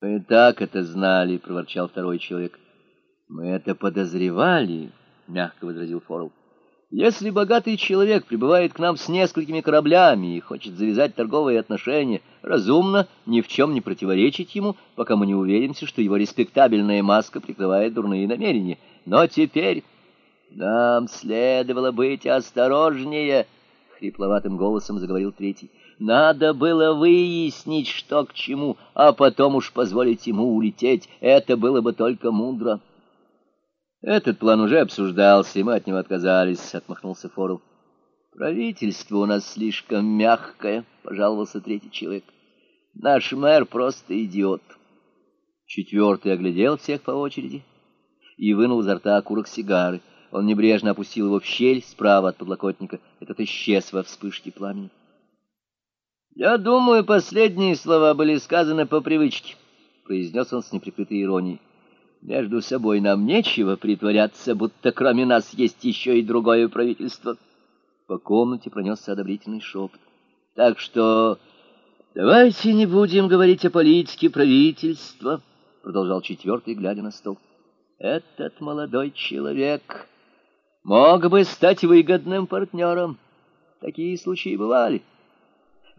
«Мы так это знали», — проворчал второй человек. «Мы это подозревали», — мягко возразил Форл. «Если богатый человек прибывает к нам с несколькими кораблями и хочет завязать торговые отношения, разумно ни в чем не противоречить ему, пока мы не уверимся, что его респектабельная маска прикрывает дурные намерения. Но теперь нам следовало быть осторожнее», — хрипловатым голосом заговорил третий. Надо было выяснить, что к чему, а потом уж позволить ему улететь. Это было бы только мудро. Этот план уже обсуждался, и мы от него отказались, — отмахнулся Форел. Правительство у нас слишком мягкое, — пожаловался третий человек. Наш мэр просто идиот. Четвертый оглядел всех по очереди и вынул изо рта окурок сигары. Он небрежно опустил его в щель справа от подлокотника. Этот исчез во вспышке пламени. «Я думаю, последние слова были сказаны по привычке», — произнес он с неприкрытой иронией. «Между собой нам нечего притворяться, будто кроме нас есть еще и другое правительство». По комнате пронесся одобрительный шепот. «Так что давайте не будем говорить о политике правительства», — продолжал четвертый, глядя на стол. «Этот молодой человек мог бы стать выгодным партнером. Такие случаи бывали».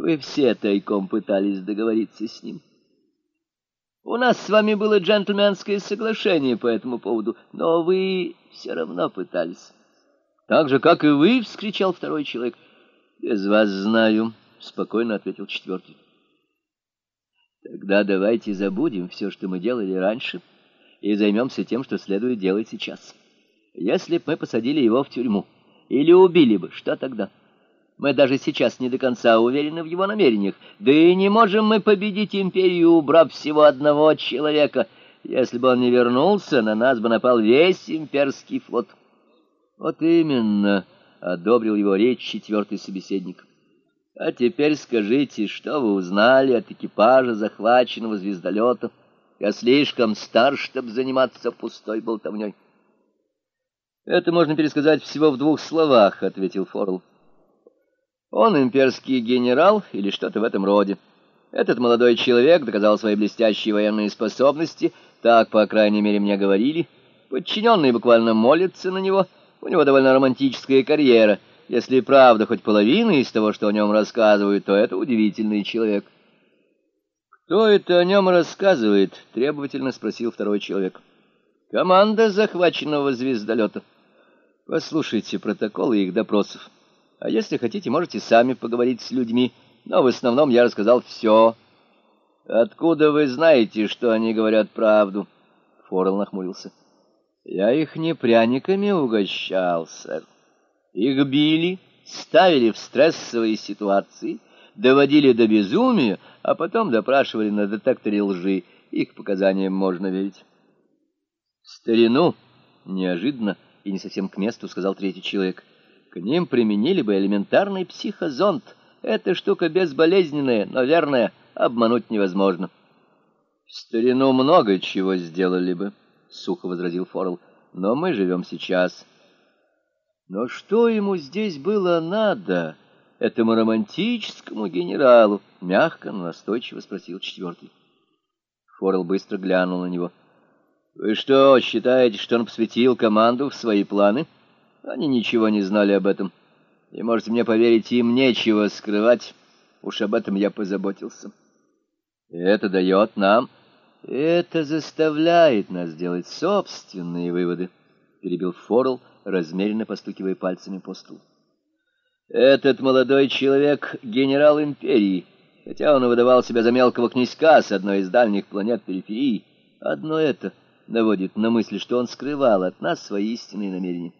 Вы все тайком пытались договориться с ним. У нас с вами было джентльменское соглашение по этому поводу, но вы все равно пытались. Так же, как и вы, — вскричал второй человек. Без вас знаю, — спокойно ответил четвертый. Тогда давайте забудем все, что мы делали раньше, и займемся тем, что следует делать сейчас. Если бы мы посадили его в тюрьму или убили бы, что тогда? — мы даже сейчас не до конца уверены в его намерениях. Да и не можем мы победить империю, убрав всего одного человека. Если бы он не вернулся, на нас бы напал весь имперский флот. Вот именно, — одобрил его речь четвертый собеседник. А теперь скажите, что вы узнали от экипажа захваченного звездолета? Я слишком стар, чтобы заниматься пустой болтовней. Это можно пересказать всего в двух словах, — ответил Форл. Он имперский генерал или что-то в этом роде. Этот молодой человек доказал свои блестящие военные способности, так, по крайней мере, мне говорили. Подчиненные буквально молятся на него. У него довольно романтическая карьера. Если правда хоть половина из того, что о нем рассказывают, то это удивительный человек. «Кто это о нем рассказывает?» — требовательно спросил второй человек. «Команда захваченного звездолета. Послушайте протоколы их допросов». А если хотите, можете сами поговорить с людьми. Но в основном я рассказал все. Откуда вы знаете, что они говорят правду? Форел нахмурился. Я их не пряниками угощал, сэр. Их били, ставили в стрессовые ситуации, доводили до безумия, а потом допрашивали на детекторе лжи. Их показаниям можно верить. старину неожиданно и не совсем к месту сказал третий человек — к ним применили бы элементарный психозонд. Эта штука безболезненная, но верная, обмануть невозможно. — В старину много чего сделали бы, — сухо возразил Форл, — но мы живем сейчас. Но что ему здесь было надо, этому романтическому генералу? — мягко, но настойчиво спросил четвертый. Форл быстро глянул на него. — Вы что, считаете, что он посвятил команду в свои планы? — они ничего не знали об этом. И, можете мне поверить, им нечего скрывать. Уж об этом я позаботился. И это дает нам... Это заставляет нас делать собственные выводы, — перебил Форл, размеренно постукивая пальцами по стулу. Этот молодой человек — генерал империи, хотя он выдавал себя за мелкого князька с одной из дальних планет периферии. Одно это наводит на мысль, что он скрывал от нас свои истинные намерения.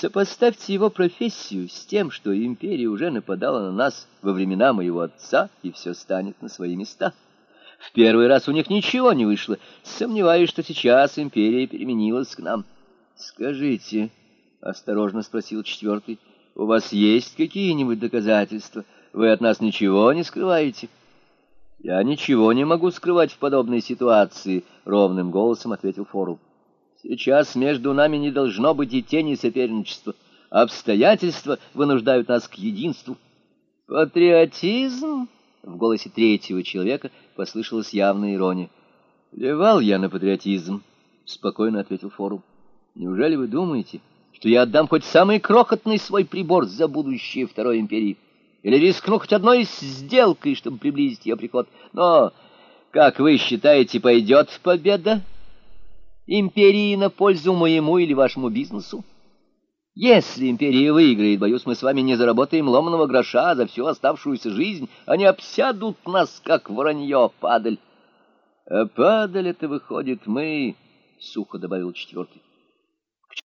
Сопоставьте его профессию с тем, что империя уже нападала на нас во времена моего отца, и все станет на свои места. В первый раз у них ничего не вышло. Сомневаюсь, что сейчас империя переменилась к нам. — Скажите, — осторожно спросил четвертый, — у вас есть какие-нибудь доказательства? Вы от нас ничего не скрываете? — Я ничего не могу скрывать в подобной ситуации, — ровным голосом ответил Форул. Сейчас между нами не должно быть и тени соперничества. Обстоятельства вынуждают нас к единству. Патриотизм? В голосе третьего человека послышалась явная ирония. Плевал я на патриотизм, спокойно ответил Форум. Неужели вы думаете, что я отдам хоть самый крохотный свой прибор за будущее Второй империи? Или рискну хоть одной сделкой, чтобы приблизить ее приход? Но, как вы считаете, пойдет победа империи на пользу моему или вашему бизнесу? Если империя выиграет, боюсь, мы с вами не заработаем ломаного гроша за всю оставшуюся жизнь. Они обсядут нас, как воронье, падаль. А падаль это выходит мы, — сухо добавил четвертый.